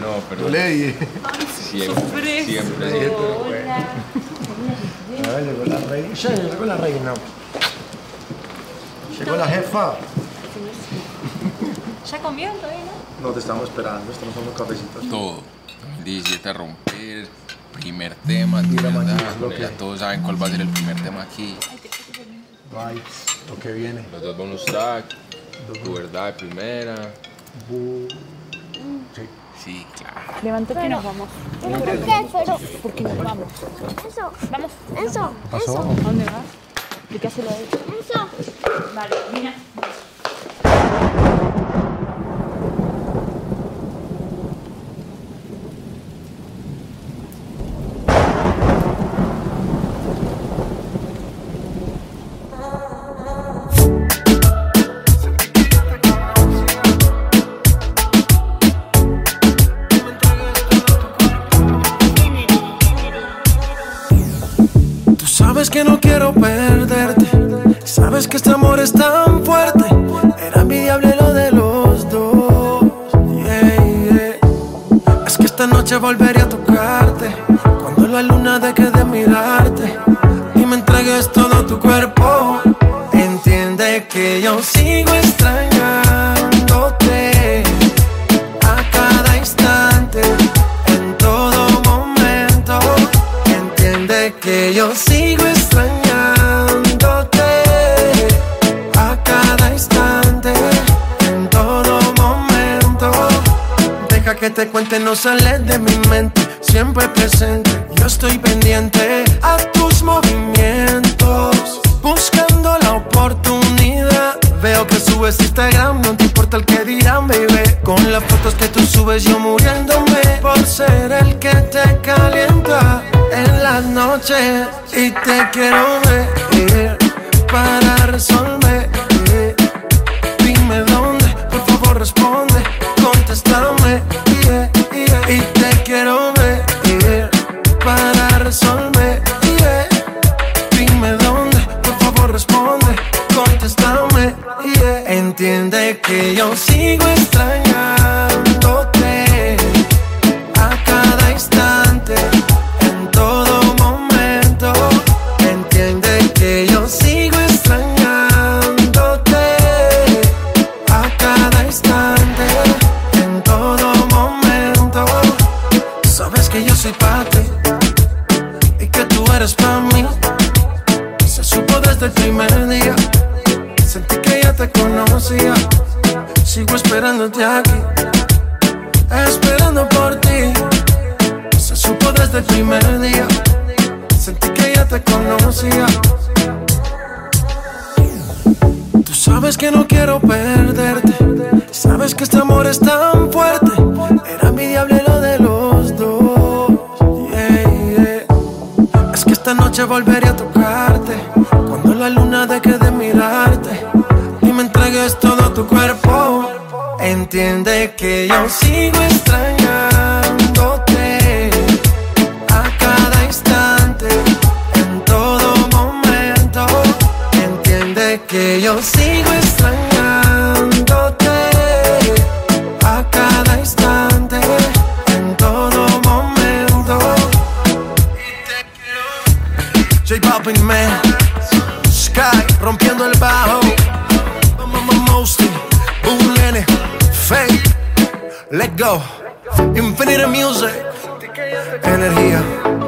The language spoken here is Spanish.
No, pero. Lady. Siempre. Siempre. Ah, llegó la reina. Ya llegó la reina. Llegó la jefa. ¿Ya comió todavía, no? No te estamos esperando, estamos tomando cafecitos. Todo. 2017 a romper. Primer tema, ya todos saben cuál va a ser el primer tema aquí. Vibes, lo que viene. Los dos bonus track. Tu verdad de primera. Bu- Sí. Sí, claro. Levántate que nos vamos. ¿Por qué? Pero Porque nos vamos. eso, Vamos. eso, pasó? eso, ¿A dónde vas? ¿De qué hace lo de eso. Vale, mira. Que no quiero perderte. Sabes que este amor es tan fuerte. Era envidiable lo de los dos. Yeah. Es que esta noche volveré a tocarte. Cuando la luna deje de mirarte. Y me entregues todo tu cuerpo. Entiende que yo sigo extrañándote. Te cuente, no sale de mi mente, siempre presente. Yo estoy pendiente a tus movimientos, buscando la oportunidad. Veo que subes Instagram, no te importa el que dirán, baby. Con las fotos que tú subes, yo muriéndome por ser el que te calienta en las noches. Y te quiero ver para resolver. Yo sigo extrañándote a cada instante, en todo momento. Entiende que yo sigo extrañándote a cada instante, en todo momento. Sabes que yo soy para ti y que tú eres para mí. Se supo desde el primer día. Sentí que ya te conocía. Sigo esperándote aquí, esperando por ti. Se supo desde el primer día. Sentí que ya te conocía. Tú sabes que no quiero perderte. Sabes que este amor es tan fuerte. Era envidiable lo de los dos. Yeah. Es que esta noche volveré que yo sigo extrañándote. A cada instante, en todo momento. Entiende que yo sigo extrañándote. A cada instante, en todo momento. J Balvin Man, Sky rompiendo el bajo, Mostly, Boom Nene, Fake, Let Go, Infinite Music, energía.